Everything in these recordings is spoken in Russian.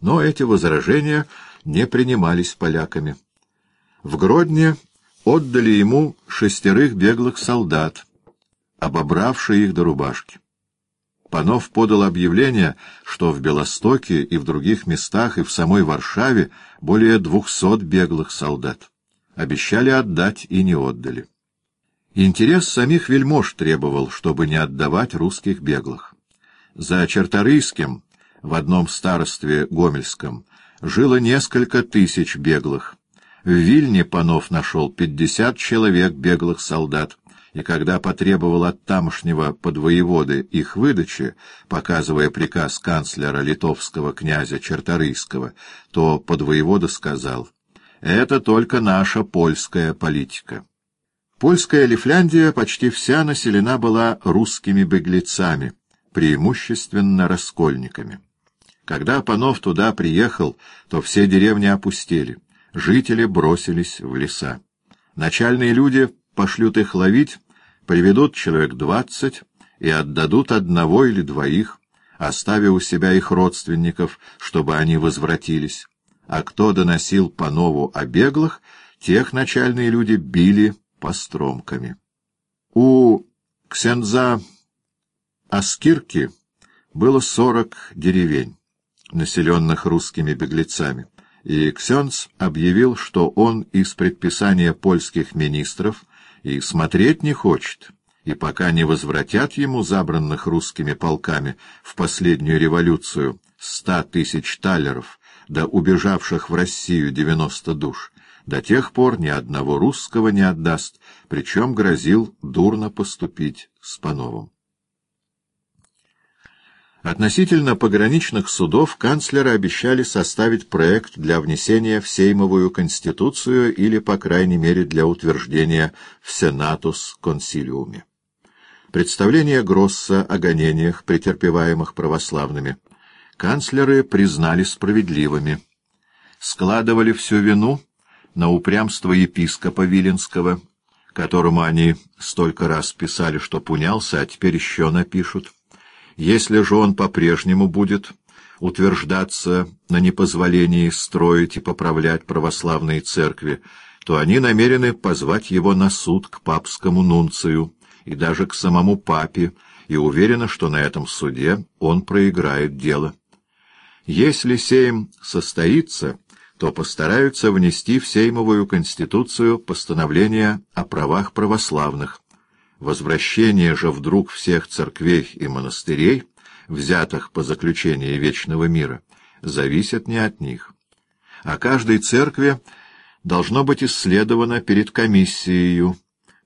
Но эти возражения не принимались поляками. В Гродне отдали ему шестерых беглых солдат, обобравшие их до рубашки. Панов подал объявление, что в Белостоке и в других местах, и в самой Варшаве более двухсот беглых солдат. Обещали отдать и не отдали. Интерес самих вельмож требовал, чтобы не отдавать русских беглых. За Черторийским, в одном старостве Гомельском, жило несколько тысяч беглых. В Вильне Панов нашел пятьдесят человек беглых солдат, и когда потребовал от тамошнего подвоеводы их выдачи, показывая приказ канцлера литовского князя Черторийского, то подвоевода сказал «Это только наша польская политика». Польская Лифляндия почти вся населена была русскими беглецами, преимущественно раскольниками. Когда Панов туда приехал, то все деревни опустели, жители бросились в леса. Начальные люди пошлют их ловить, приведут человек двадцать и отдадут одного или двоих, оставив у себя их родственников, чтобы они возвратились. А кто доносил по нову о беглых, тех начальные люди били постромками. У Ксенза Аскирки было сорок деревень, населенных русскими беглецами, и Ксенц объявил, что он из предписания польских министров и смотреть не хочет, и пока не возвратят ему забранных русскими полками в последнюю революцию ста тысяч талеров, да убежавших в Россию девяносто душ, до тех пор ни одного русского не отдаст, причем грозил дурно поступить с Пановым. Относительно пограничных судов канцлеры обещали составить проект для внесения в Сеймовую Конституцию или, по крайней мере, для утверждения в Сенатус Консилиуме. Представление Гросса о гонениях, претерпеваемых православными, канцлеры признали справедливыми. Складывали всю вину на упрямство епископа Виленского, которому они столько раз писали, что пунялся, а теперь еще напишут. Если же он по-прежнему будет утверждаться на непозволении строить и поправлять православные церкви, то они намерены позвать его на суд к папскому нунцию и даже к самому папе, и уверены, что на этом суде он проиграет дело. Если сейм состоится, то постараются внести в Сеймовую Конституцию постановление о правах православных, Возвращение же вдруг всех церквей и монастырей, взятых по заключении вечного мира, зависит не от них. А каждой церкви должно быть исследовано перед комиссией,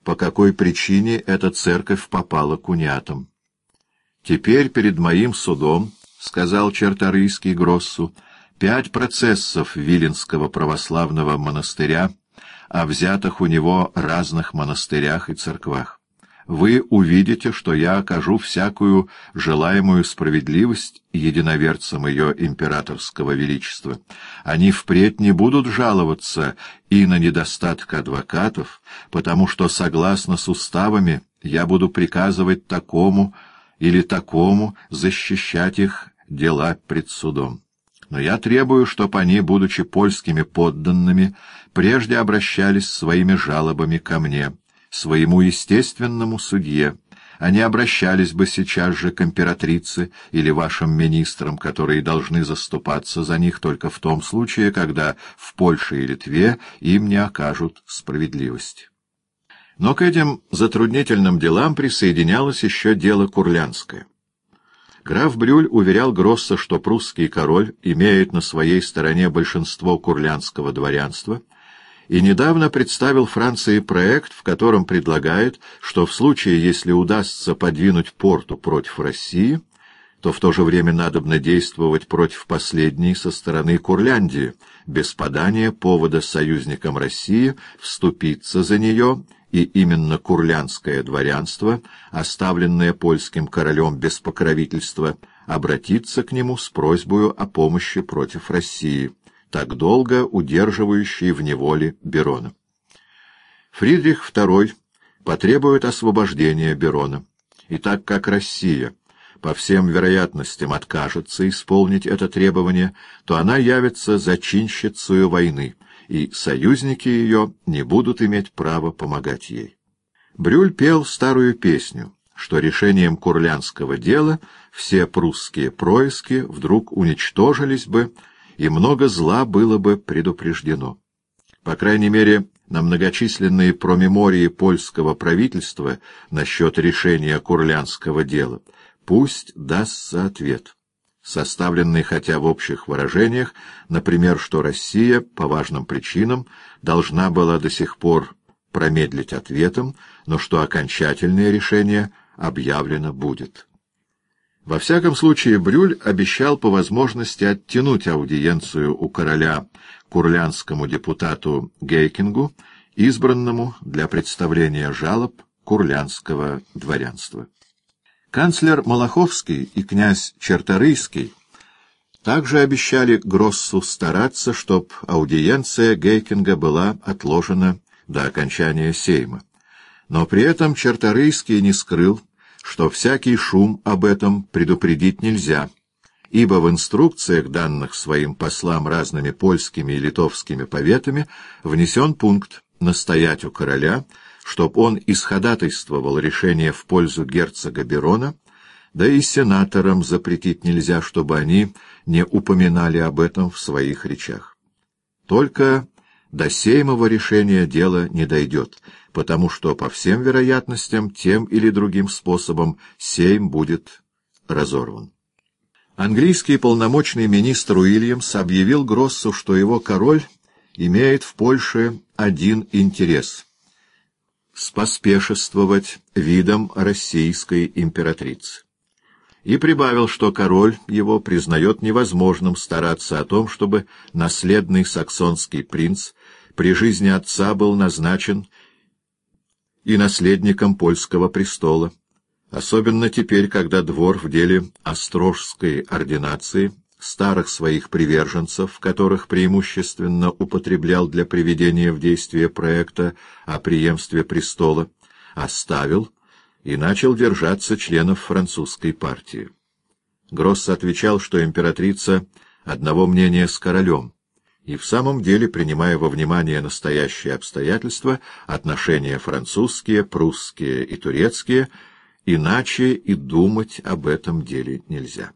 по какой причине эта церковь попала к униатам. «Теперь перед моим судом, — сказал Черторийский Гроссу, — пять процессов Виленского православного монастыря о взятых у него разных монастырях и церквах вы увидите, что я окажу всякую желаемую справедливость единоверцам ее императорского величества. Они впредь не будут жаловаться и на недостаток адвокатов, потому что, согласно с уставами, я буду приказывать такому или такому защищать их дела пред судом. Но я требую, чтобы они, будучи польскими подданными, прежде обращались своими жалобами ко мне» своему естественному судье, они обращались бы сейчас же к императрице или вашим министрам, которые должны заступаться за них только в том случае, когда в Польше и Литве им не окажут справедливости. Но к этим затруднительным делам присоединялось еще дело Курлянское. Граф Брюль уверял Гросса, что прусский король имеет на своей стороне большинство курлянского дворянства — и недавно представил Франции проект, в котором предлагает, что в случае, если удастся подвинуть порту против России, то в то же время надобно действовать против последней со стороны Курляндии, без подания повода союзникам России вступиться за нее, и именно курлянское дворянство, оставленное польским королем без покровительства, обратиться к нему с просьбой о помощи против России так долго удерживающий в неволе Берона. Фридрих II потребует освобождения Берона, и так как Россия по всем вероятностям откажется исполнить это требование, то она явится зачинщицею войны, и союзники ее не будут иметь права помогать ей. Брюль пел старую песню, что решением курлянского дела все прусские происки вдруг уничтожились бы, и много зла было бы предупреждено. По крайней мере, на многочисленные промемории польского правительства насчет решения курлянского дела пусть дастся ответ, составленный хотя в общих выражениях, например, что Россия по важным причинам должна была до сих пор промедлить ответом, но что окончательное решение объявлено будет. Во всяком случае, Брюль обещал по возможности оттянуть аудиенцию у короля курлянскому депутату Гейкингу, избранному для представления жалоб курлянского дворянства. Канцлер Малаховский и князь Черторийский также обещали Гроссу стараться, чтоб аудиенция Гейкинга была отложена до окончания сейма. Но при этом Черторийский не скрыл, что всякий шум об этом предупредить нельзя, ибо в инструкциях, данных своим послам разными польскими и литовскими поветами, внесен пункт настоять у короля, чтоб он исходатайствовал решение в пользу герцога Берона, да и сенаторам запретить нельзя, чтобы они не упоминали об этом в своих речах. Только до сеймового решения дело не дойдет, потому что, по всем вероятностям, тем или другим способом сейм будет разорван. Английский полномочный министр Уильямс объявил Гроссу, что его король имеет в Польше один интерес — споспешествовать видом российской императрицы. И прибавил, что король его признает невозможным стараться о том, чтобы наследный саксонский принц при жизни отца был назначен и наследником польского престола, особенно теперь, когда двор в деле Острожской ординации, старых своих приверженцев, которых преимущественно употреблял для приведения в действие проекта о преемстве престола, оставил и начал держаться членов французской партии. Гросс отвечал, что императрица одного мнения с королем, и в самом деле, принимая во внимание настоящие обстоятельства, отношения французские, прусские и турецкие, иначе и думать об этом деле нельзя.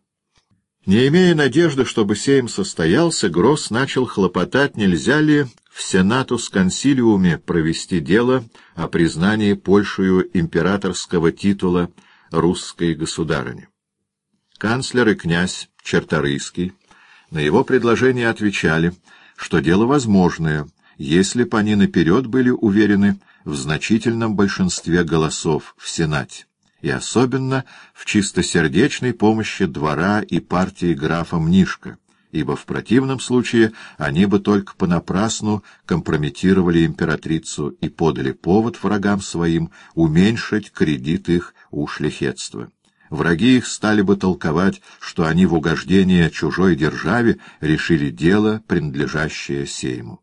Не имея надежды, чтобы сейм состоялся, Гросс начал хлопотать, нельзя ли в Сенатус консилиуме провести дело о признании Польшею императорского титула русской государыни. Канцлер и князь Черторийский на его предложение отвечали — что дело возможное, если б они наперед были уверены в значительном большинстве голосов в Сенате, и особенно в чистосердечной помощи двора и партии графа Мнишка, ибо в противном случае они бы только понапрасну компрометировали императрицу и подали повод врагам своим уменьшить кредит их у шляхетства. Враги их стали бы толковать, что они в угождение чужой державе решили дело, принадлежащее Сейму.